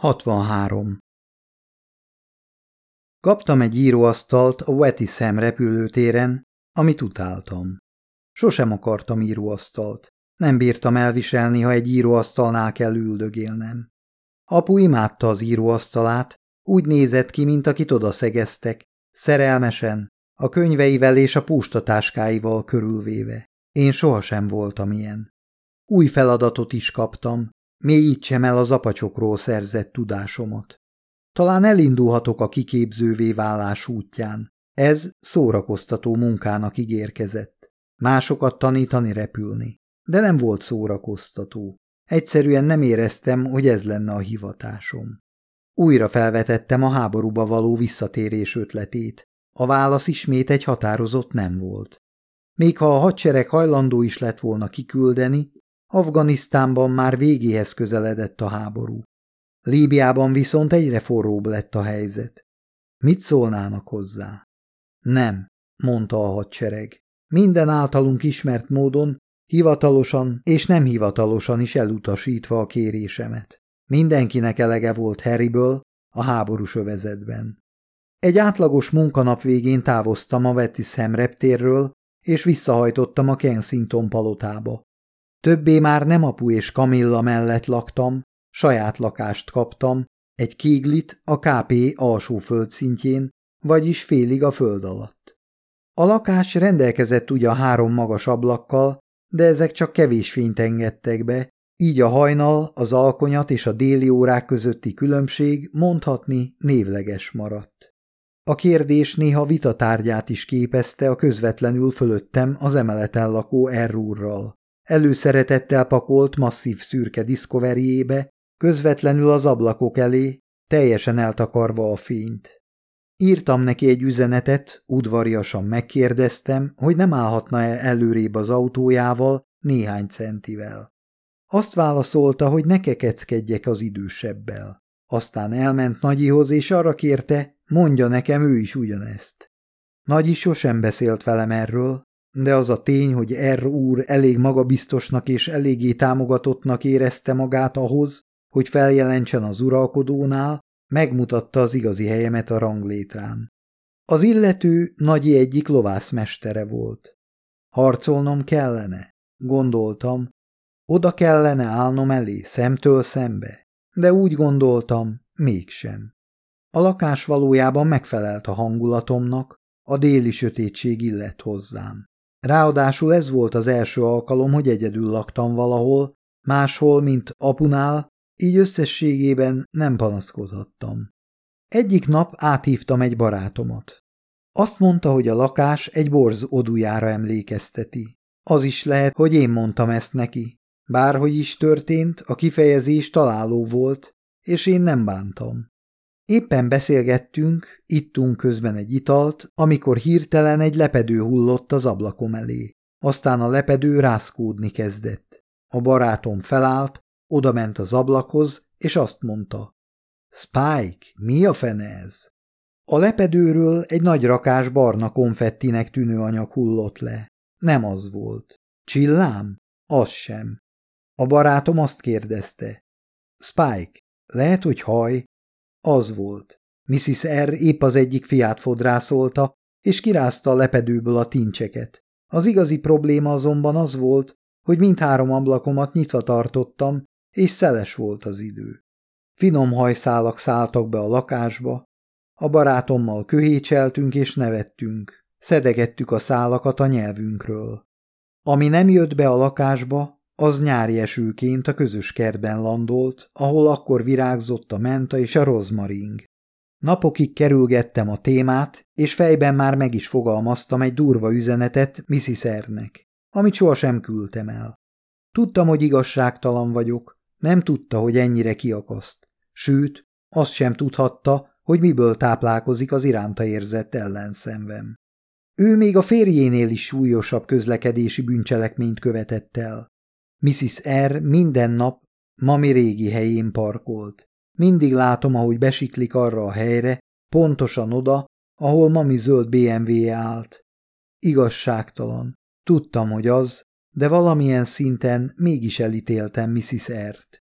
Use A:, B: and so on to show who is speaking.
A: 63. Kaptam egy íróasztalt a Wetty Sam repülőtéren, amit utáltam. Sosem akartam íróasztalt. Nem bírtam elviselni, ha egy íróasztalnál kell üldögélnem. Apu imádta az íróasztalát, úgy nézett ki, mint akit odaszegeztek, szerelmesen, a könyveivel és a pustatáskáival körülvéve. Én sohasem voltam ilyen. Új feladatot is kaptam, mélyítsem el az apacsokról szerzett tudásomat. Talán elindulhatok a kiképzővé válás útján. Ez szórakoztató munkának ígérkezett. Másokat tanítani repülni. De nem volt szórakoztató. Egyszerűen nem éreztem, hogy ez lenne a hivatásom. Újra felvetettem a háborúba való visszatérés ötletét. A válasz ismét egy határozott nem volt. Még ha a hadsereg hajlandó is lett volna kiküldeni, Afganisztánban már végéhez közeledett a háború. Líbiában viszont egyre forróbb lett a helyzet. Mit szólnának hozzá? Nem, mondta a hadsereg. Minden általunk ismert módon, hivatalosan és nem hivatalosan is elutasítva a kérésemet. Mindenkinek elege volt Harryből a háborús övezetben. Egy átlagos munkanap végén távoztam a Vetti szemreptérről, és visszahajtottam a Kensington palotába. Többé már nem apu és Kamilla mellett laktam, saját lakást kaptam, egy kéglit a KP alsó földszintjén, vagyis félig a föld alatt. A lakás rendelkezett ugye a három magas ablakkal, de ezek csak kevés fényt engedtek be, így a hajnal, az alkonyat és a déli órák közötti különbség mondhatni névleges maradt. A kérdés néha vitatárgyát is képezte a közvetlenül fölöttem az emeleten lakó errúrral. Előszeretettel pakolt masszív szürke diszkoveriébe, közvetlenül az ablakok elé, teljesen eltakarva a fényt. Írtam neki egy üzenetet, udvariasan megkérdeztem, hogy nem állhatna-e előrébb az autójával néhány centivel. Azt válaszolta, hogy ne kekeckedjek az idősebbel. Aztán elment Nagyihoz, és arra kérte, mondja nekem ő is ugyanezt. Nagyi sosem beszélt velem erről, de az a tény, hogy R úr elég magabiztosnak és eléggé támogatottnak érezte magát ahhoz, hogy feljelentsen az uralkodónál, megmutatta az igazi helyemet a ranglétrán. Az illető Nagyi egyik lovászmestere volt. Harcolnom kellene, gondoltam, oda kellene állnom elé, szemtől szembe, de úgy gondoltam, mégsem. A lakás valójában megfelelt a hangulatomnak, a déli sötétség illett hozzám. Ráadásul ez volt az első alkalom, hogy egyedül laktam valahol, máshol, mint apunál, így összességében nem panaszkodhattam. Egyik nap áthívtam egy barátomat. Azt mondta, hogy a lakás egy borz odujára emlékezteti. Az is lehet, hogy én mondtam ezt neki. Bárhogy is történt, a kifejezés találó volt, és én nem bántam. Éppen beszélgettünk, ittunk közben egy italt, amikor hirtelen egy lepedő hullott az ablakom elé. Aztán a lepedő rászkódni kezdett. A barátom felállt, odament az ablakhoz, és azt mondta. Spike, mi a fene ez? A lepedőről egy nagy rakás barna konfettinek tűnő anyag hullott le. Nem az volt. Csillám? Az sem. A barátom azt kérdezte. Spike, lehet, hogy haj? Az volt. Mrs. R. épp az egyik fiát fodrászolta, és kirázta a lepedőből a tincseket. Az igazi probléma azonban az volt, hogy mindhárom ablakomat nyitva tartottam, és szeles volt az idő. Finom hajszálak szálltak be a lakásba, a barátommal köhécseltünk és nevettünk, szedegettük a szálakat a nyelvünkről. Ami nem jött be a lakásba, az nyári esőként a közös kertben landolt, ahol akkor virágzott a menta és a rozmaring. Napokig kerülgettem a témát, és fejben már meg is fogalmaztam egy durva üzenetet Mrs. Amit sohasem küldtem el. Tudtam, hogy igazságtalan vagyok, nem tudta, hogy ennyire kiakaszt. Sőt, azt sem tudhatta, hogy miből táplálkozik az iránta érzett ellenszenvem. Ő még a férjénél is súlyosabb közlekedési bűncselekményt követett el. Mrs. R. minden nap mami régi helyén parkolt. Mindig látom, ahogy besiklik arra a helyre, pontosan oda, ahol mami zöld BMW-je állt. Igazságtalan. Tudtam, hogy az, de valamilyen szinten mégis elítéltem Mrs. R-t.